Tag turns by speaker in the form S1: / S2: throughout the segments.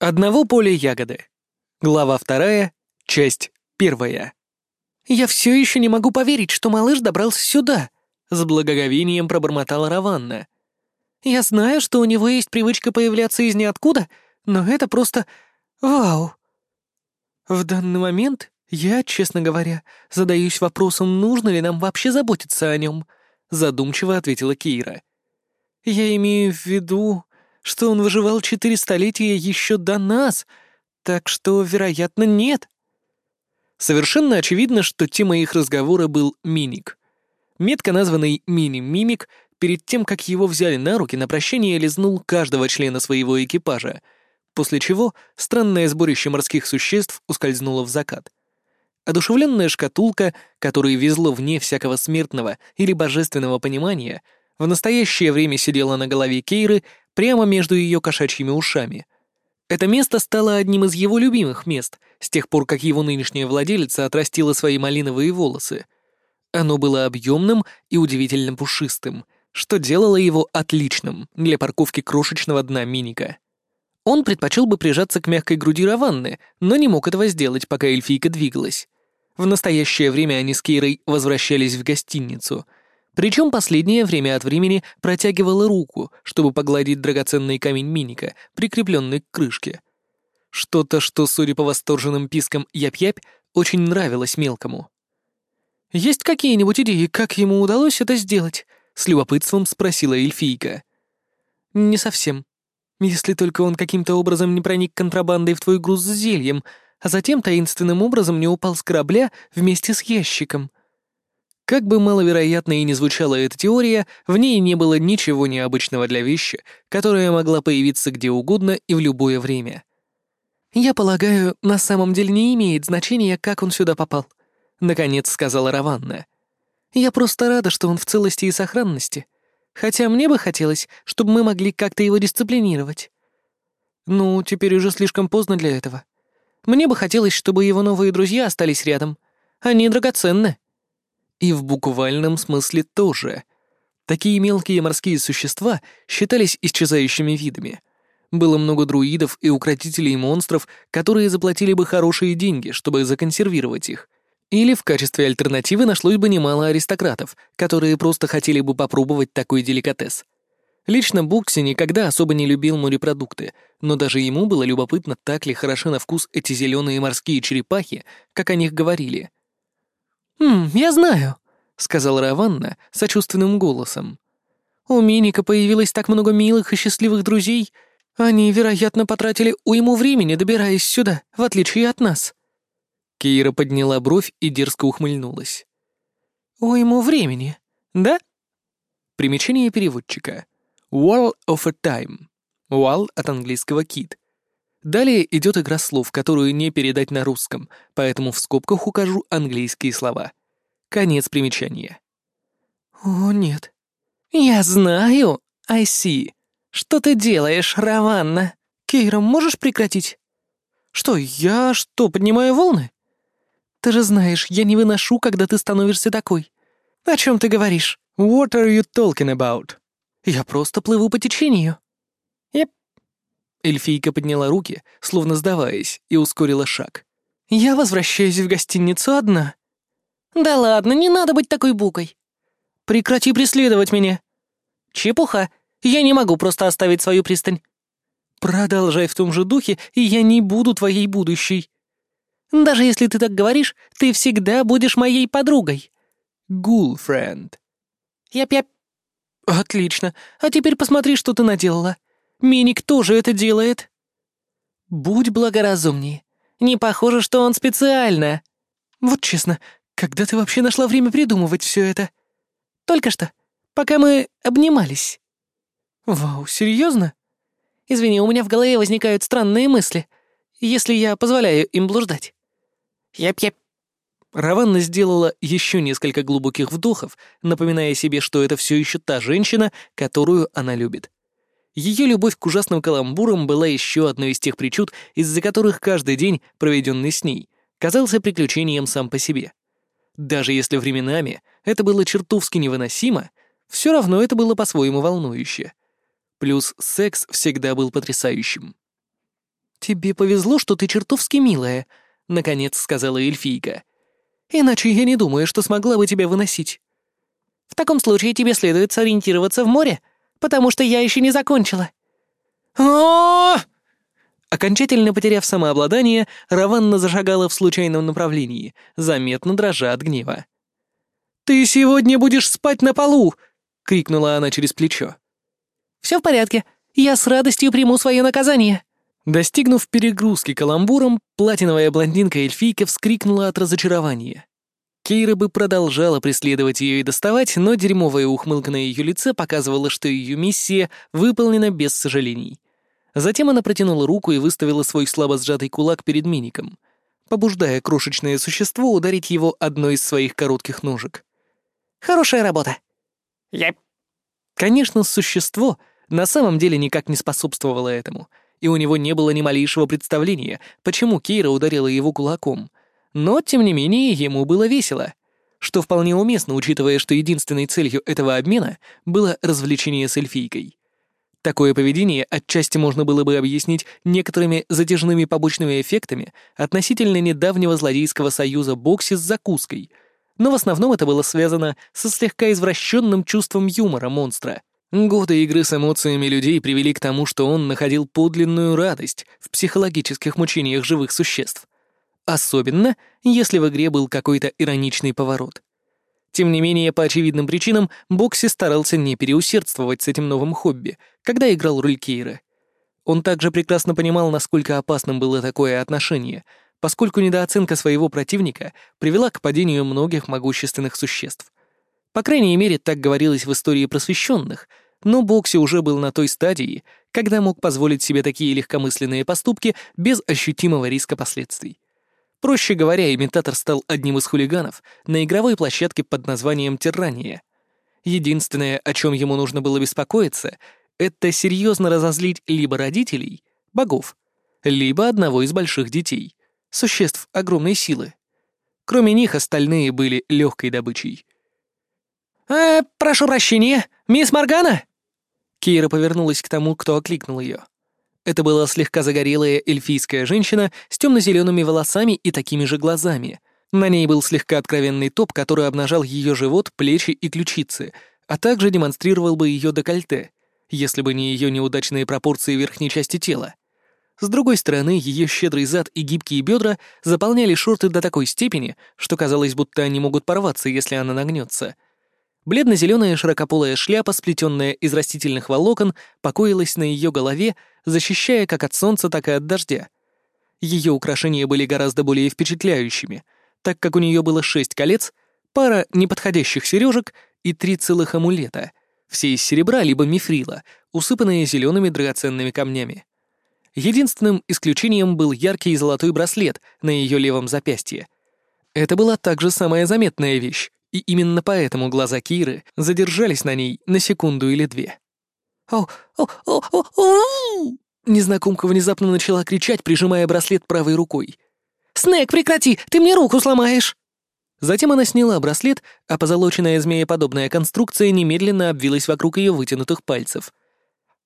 S1: Одного поля ягоды. Глава вторая, часть первая. «Я все еще не могу поверить, что малыш добрался сюда», — с благоговением пробормотала Раванна. «Я знаю, что у него есть привычка появляться из ниоткуда, но это просто... вау!» В данный момент я, честно говоря, задаюсь вопросом, нужно ли нам вообще заботиться о нем, задумчиво ответила Кира. Я имею в виду, что он выживал четыре столетия еще до нас, так что, вероятно, нет. Совершенно очевидно, что темой их разговора был Миник. Метко названный Мини-Мимик, перед тем, как его взяли на руки, на прощание лизнул каждого члена своего экипажа, после чего странное сборище морских существ ускользнуло в закат. Одушевленная шкатулка, которую везло вне всякого смертного или божественного понимания, в настоящее время сидела на голове Кейры прямо между ее кошачьими ушами. Это место стало одним из его любимых мест с тех пор, как его нынешняя владелица отрастила свои малиновые волосы. Оно было объемным и удивительно пушистым, что делало его отличным для парковки крошечного дна миника. Он предпочел бы прижаться к мягкой груди Раванны, но не мог этого сделать, пока эльфийка двигалась. В настоящее время они с Кейрой возвращались в гостиницу — причем последнее время от времени протягивала руку, чтобы погладить драгоценный камень миника, прикрепленный к крышке. Что-то, что, судя по восторженным пискам «яп-япь», очень нравилось мелкому. «Есть какие-нибудь идеи, как ему удалось это сделать?» — с любопытством спросила эльфийка. «Не совсем. Если только он каким-то образом не проник контрабандой в твой груз с зельем, а затем таинственным образом не упал с корабля вместе с ящиком», как бы маловероятно и не звучала эта теория, в ней не было ничего необычного для вещи, которая могла появиться где угодно и в любое время. «Я полагаю, на самом деле не имеет значения, как он сюда попал», — наконец сказала Раванна. «Я просто рада, что он в целости и сохранности. Хотя мне бы хотелось, чтобы мы могли как-то его дисциплинировать. Ну, теперь уже слишком поздно для этого. Мне бы хотелось, чтобы его новые друзья остались рядом. Они драгоценны». И в буквальном смысле тоже. Такие мелкие морские существа считались исчезающими видами. Было много друидов и укротителей монстров, которые заплатили бы хорошие деньги, чтобы законсервировать их. Или в качестве альтернативы нашлось бы немало аристократов, которые просто хотели бы попробовать такой деликатес. Лично Букси никогда особо не любил морепродукты, но даже ему было любопытно, так ли хороши на вкус эти зеленые морские черепахи, как о них говорили — «Хм, я знаю», — сказала Раванна сочувственным голосом. «У Миника появилось так много милых и счастливых друзей. Они, вероятно, потратили уйму времени, добираясь сюда, в отличие от нас». Кира подняла бровь и дерзко ухмыльнулась. «Уйму времени, да?» Примечание переводчика. Wall of a time. Wall от английского кит. Далее идет игра слов, которую не передать на русском, поэтому в скобках укажу английские слова. Конец примечания. «О, нет». «Я знаю, I see. Что ты делаешь, Раванна? Кейра, можешь прекратить?» «Что, я что, поднимаю волны?» «Ты же знаешь, я не выношу, когда ты становишься такой. О чем ты говоришь?» «What are you talking about?» «Я просто плыву по течению». «Yep, Эльфийка подняла руки, словно сдаваясь, и ускорила шаг. «Я возвращаюсь в гостиницу одна». «Да ладно, не надо быть такой букой». «Прекрати преследовать меня». «Чепуха, я не могу просто оставить свою пристань». «Продолжай в том же духе, и я не буду твоей будущей». «Даже если ты так говоришь, ты всегда будешь моей подругой».
S2: «Гулфренд».
S1: «Яп-яп». «Отлично, а теперь посмотри, что ты наделала». Миник тоже это делает». «Будь благоразумнее. Не похоже, что он специально». «Вот честно, когда ты вообще нашла время придумывать все это?» «Только что, пока мы обнимались». «Вау, серьезно? Извини, у меня в голове возникают странные мысли, если я позволяю им блуждать». «Яп-яп». Раванна сделала еще несколько глубоких вдохов, напоминая себе, что это все еще та женщина, которую она любит. Ее любовь к ужасным каламбурам была еще одной из тех причуд, из-за которых каждый день, проведенный с ней, казался приключением сам по себе. Даже если временами это было чертовски невыносимо, все равно это было по-своему волнующе. Плюс секс всегда был потрясающим. «Тебе повезло, что ты чертовски милая», — наконец сказала эльфийка. «Иначе я не думаю, что смогла бы тебя выносить». «В таком случае тебе следует сориентироваться в море, потому что я еще не закончила». о Окончательно потеряв самообладание, Раванна зашагала в случайном направлении, заметно дрожа от гнева. «Ты сегодня будешь спать на полу!» — крикнула она через плечо. «Все в порядке. Я с радостью приму свое наказание». Достигнув перегрузки каламбуром, платиновая блондинка-эльфийка вскрикнула от разочарования. Кейра бы продолжала преследовать ее и доставать, но дерьмовая ухмылка на ее лице показывала, что ее миссия выполнена без сожалений. Затем она протянула руку и выставила свой слабо сжатый кулак перед миником, побуждая крошечное существо ударить его одной из своих коротких ножек. «Хорошая работа!» «Я...» Конечно, существо на самом деле никак не способствовало этому, и у него не было ни малейшего представления, почему Кейра ударила его кулаком. Но, тем не менее, ему было весело, что вполне уместно, учитывая, что единственной целью этого обмена было развлечение с эльфийкой. Такое поведение отчасти можно было бы объяснить некоторыми затяжными побочными эффектами относительно недавнего злодейского союза Бокси с закуской, но в основном это было связано со слегка извращенным чувством юмора монстра. Годы игры с эмоциями людей привели к тому, что он находил подлинную радость в психологических мучениях живых существ. Особенно, если в игре был какой-то ироничный поворот. Тем не менее, по очевидным причинам, Бокси старался не переусердствовать с этим новым хобби, когда играл роль Кейра. Он также прекрасно понимал, насколько опасным было такое отношение, поскольку недооценка своего противника привела к падению многих могущественных существ. По крайней мере, так говорилось в истории просвещенных, но Бокси уже был на той стадии, когда мог позволить себе такие легкомысленные поступки без ощутимого риска последствий. Проще говоря, имитатор стал одним из хулиганов на игровой площадке под названием «Тирания». Единственное, о чем ему нужно было беспокоиться, это серьезно разозлить либо родителей, богов, либо одного из больших детей, существ огромной силы. Кроме них остальные были легкой добычей. «Э, прошу прощения, мисс Моргана?» Кира повернулась к тому, кто окликнул ее. Это была слегка загорелая эльфийская женщина с темно-зелеными волосами и такими же глазами. На ней был слегка откровенный топ, который обнажал ее живот, плечи и ключицы, а также демонстрировал бы ее декольте, если бы не ее неудачные пропорции верхней части тела. С другой стороны, ее щедрый зад и гибкие бедра заполняли шорты до такой степени, что казалось, будто они могут порваться, если она нагнется — Бледно-зеленая широкополая шляпа, сплетенная из растительных волокон, покоилась на ее голове, защищая как от солнца, так и от дождя. Ее украшения были гораздо более впечатляющими, так как у нее было шесть колец, пара неподходящих сережек и три целых амулета, все из серебра либо мифрила, усыпанные зелеными драгоценными камнями. Единственным исключением был яркий золотой браслет на ее левом запястье. Это была также самая заметная вещь, и именно поэтому глаза Киры задержались на ней на секунду или две. «О, о, о, о, о!» Незнакомка внезапно начала кричать, прижимая браслет правой рукой. «Снэк, прекрати! Ты мне руку сломаешь!» Затем она сняла браслет, а позолоченная змееподобная конструкция немедленно обвилась вокруг ее вытянутых пальцев.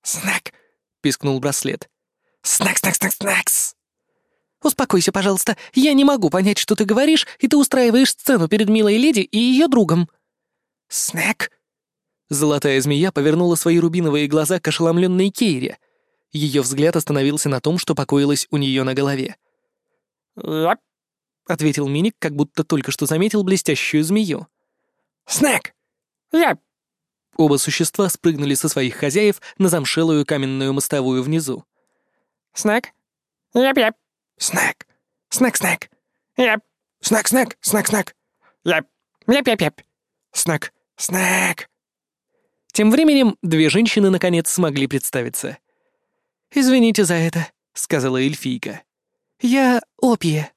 S1: «Снэк!» — пискнул браслет. «Снэк, снэк, снэк, снэкс!» «Успокойся, пожалуйста. Я не могу понять, что ты говоришь, и ты устраиваешь сцену перед милой леди и ее другом». «Снэк?» Золотая змея повернула свои рубиновые глаза к ошеломленной Кейре. Ее взгляд остановился на том, что покоилось у нее на голове. «Лап», — ответил Миник, как будто только что заметил блестящую змею. «Снэк!» «Ляп!» Оба существа спрыгнули со своих хозяев на замшелую каменную мостовую внизу. «Снэк?» «Ляп-ляп!» Снэк! Снэк-снэк! Яп! Снэк-снэк! Снэк-снэк! Яп! Яп-яп-яп! Снэк! Снэк! Тем временем две женщины наконец смогли представиться. «Извините за это», — сказала эльфийка. «Я Опия».